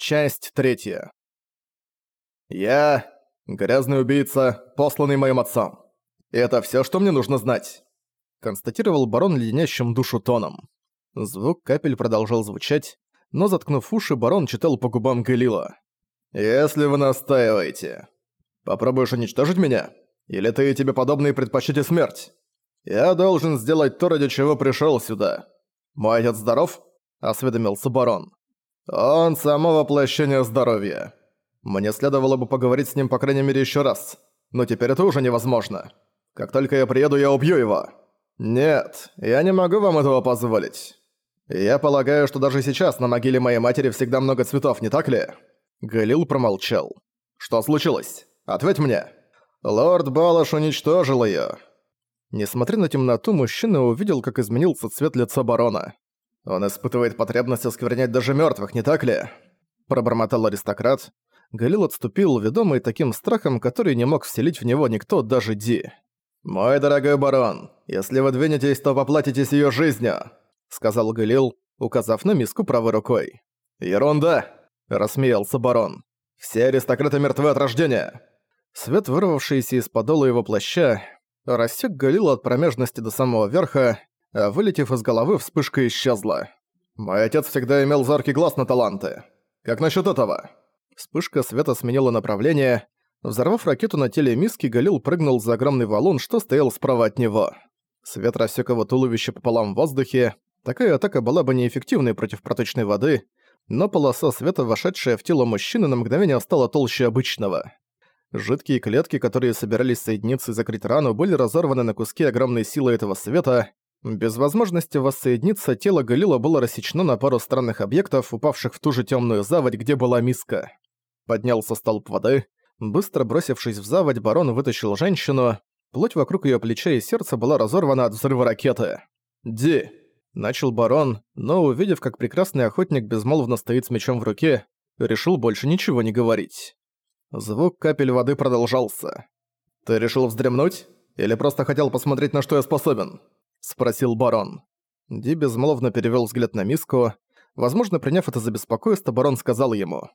Часть третья. Я — грязный убийца, посланный моим отцом. И это всё, что мне нужно знать. Констатировал барон леденящим душу тоном. Звук капель продолжал звучать, но заткнув уши, барон читал по губам Галила. «Если вы настаиваете, попробуешь уничтожить меня? Или ты и тебе подобные предпочтите смерть? Я должен сделать то, ради чего пришёл сюда. Мой отец здоров?» — осведомился барон. «Он само воплощение здоровья. Мне следовало бы поговорить с ним по крайней мере ещё раз, но теперь это уже невозможно. Как только я приеду, я убью его. Нет, я не могу вам этого позволить. Я полагаю, что даже сейчас на могиле моей матери всегда много цветов, не так ли?» Галил промолчал. «Что случилось? Ответь мне!» «Лорд Балаш уничтожил её». Несмотря на темноту, мужчина увидел, как изменился цвет лица барона. «Он испытывает потребность осквернять даже мёртвых, не так ли?» Пробормотал аристократ. Галил отступил, ведомый таким страхом, который не мог вселить в него никто, даже Ди. «Мой дорогой барон, если вы двинетесь, то поплатитесь её жизнью», сказал Галил, указав на миску правой рукой. «Ерунда!» – рассмеялся барон. «Все аристократы мертвы от рождения!» Свет, вырвавшийся из подола его плаща, рассек Галила от промежности до самого верха, а вылетев из головы, вспышка исчезла. «Мой отец всегда имел зоркий глаз на таланты. Как насчет этого?» Вспышка света сменила направление. Взорвав ракету на теле миски, Галил прыгнул за огромный валун, что стоял справа от него. Свет рассек его туловище пополам в воздухе. Такая атака была бы неэффективной против проточной воды, но полоса света, вошедшая в тело мужчины, на мгновение стала толще обычного. Жидкие клетки, которые собирались соединиться и закрыть рану, были разорваны на куски огромной силы этого света. Без возможности воссоединиться, тело Галила было рассечено на пару странных объектов, упавших в ту же темную заводь, где была миска. Поднялся столб воды. Быстро бросившись в заводь, барон вытащил женщину. Плоть вокруг ее плеча и сердца была разорвана от взрыва ракеты. «Ди!» – начал барон, но, увидев, как прекрасный охотник безмолвно стоит с мечом в руке, решил больше ничего не говорить. Звук капель воды продолжался. «Ты решил вздремнуть? Или просто хотел посмотреть, на что я способен?» — спросил барон. Ди безмолвно перевёл взгляд на миску. Возможно, приняв это за беспокойство, барон сказал ему.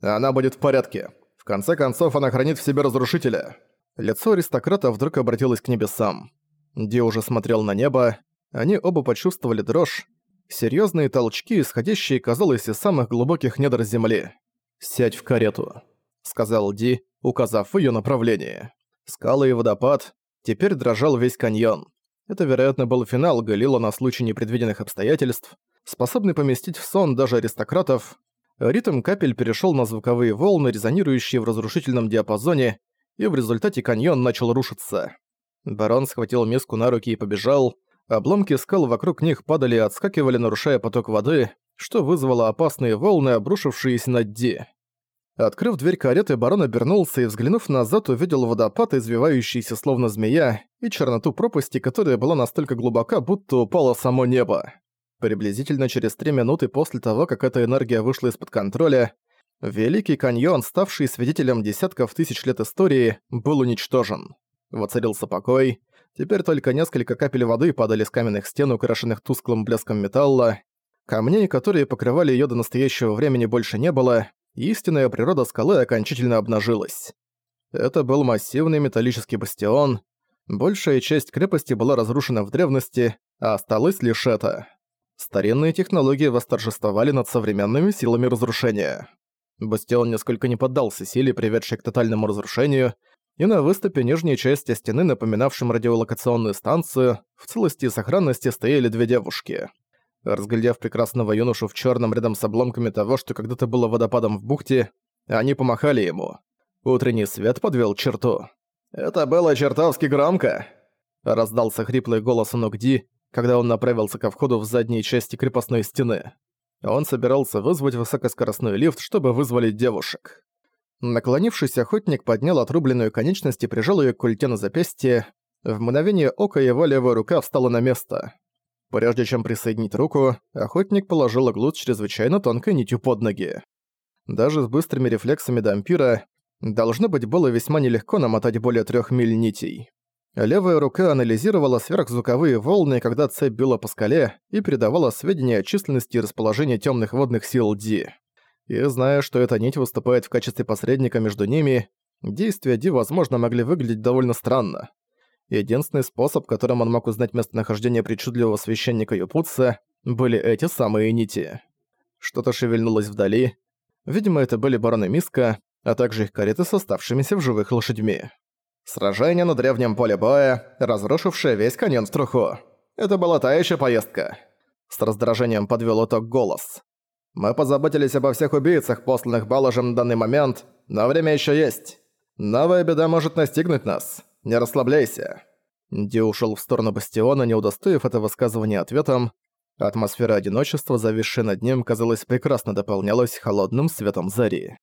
«Она будет в порядке. В конце концов, она хранит в себе разрушителя». Лицо аристократа вдруг обратилось к небесам. Ди уже смотрел на небо. Они оба почувствовали дрожь. Серьёзные толчки, исходящие, казалось, из самых глубоких недр земли. «Сядь в карету». — сказал Ди, указав в её направление. Скалы и водопад. Теперь дрожал весь каньон. Это, вероятно, был финал Галила на случай непредвиденных обстоятельств, способный поместить в сон даже аристократов. Ритм капель перешёл на звуковые волны, резонирующие в разрушительном диапазоне, и в результате каньон начал рушиться. Барон схватил миску на руки и побежал. Обломки скал вокруг них падали и отскакивали, нарушая поток воды, что вызвало опасные волны, обрушившиеся над Ди. Открыв дверь кареты, барон обернулся и, взглянув назад, увидел водопад, извивающийся словно змея, и черноту пропасти, которая была настолько глубока, будто упало само небо. Приблизительно через три минуты после того, как эта энергия вышла из-под контроля, Великий каньон, ставший свидетелем десятков тысяч лет истории, был уничтожен. Воцарился покой. Теперь только несколько капель воды падали с каменных стен, украшенных тусклым блеском металла. Камней, которые покрывали её до настоящего времени, больше не было, истинная природа скалы окончательно обнажилась. Это был массивный металлический бастион. Большая часть крепости была разрушена в древности, а осталось лишь это. Старинные технологии восторжествовали над современными силами разрушения. Бастион несколько не поддался силе, приведшей к тотальному разрушению, и на выступе нижней части стены, напоминавшем радиолокационную станцию, в целости и сохранности стояли две девушки. Разглядев прекрасного юношу в черном рядом с обломками того, что когда-то было водопадом в бухте, они помахали ему. Утренний свет подвел черту. «Это было чертовски громко!» Раздался хриплый голос у Ногди, когда он направился ко входу в задней части крепостной стены. Он собирался вызвать высокоскоростной лифт, чтобы вызволить девушек. Наклонившись, охотник поднял отрубленную конечность и прижал ее к культе на запястье. В мгновение ока его левая рука встала на место. Прежде чем присоединить руку, охотник положил иглу чрезвычайно тонкой нитью под ноги. Даже с быстрыми рефлексами дампира должно быть было весьма нелегко намотать более трех миль нитей. Левая рука анализировала сверхзвуковые волны, когда цепь била по скале и передавала сведения о численности и расположении темных водных сил Ди. И зная, что эта нить выступает в качестве посредника между ними, действия Ди, возможно, могли выглядеть довольно странно. Единственный способ, которым он мог узнать местонахождение причудливого священника Юпутса, были эти самые нити. Что-то шевельнулось вдали. Видимо, это были бароны Миска, а также их кареты с оставшимися в живых лошадьми. Сражение на древнем поле боя, разрушившее весь каньон в труху. Это была та еще поездка. С раздражением подвел итог голос. Мы позаботились обо всех убийцах, посланных Балажем на данный момент, но время еще есть. Новая беда может настигнуть нас. Не расслабляйся. Ди ушел в сторону бастиона, не удостоив это высказывание ответом. Атмосфера одиночества, зависшая над ним, казалось, прекрасно дополнялась холодным светом зари.